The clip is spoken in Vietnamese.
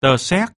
tờ xét.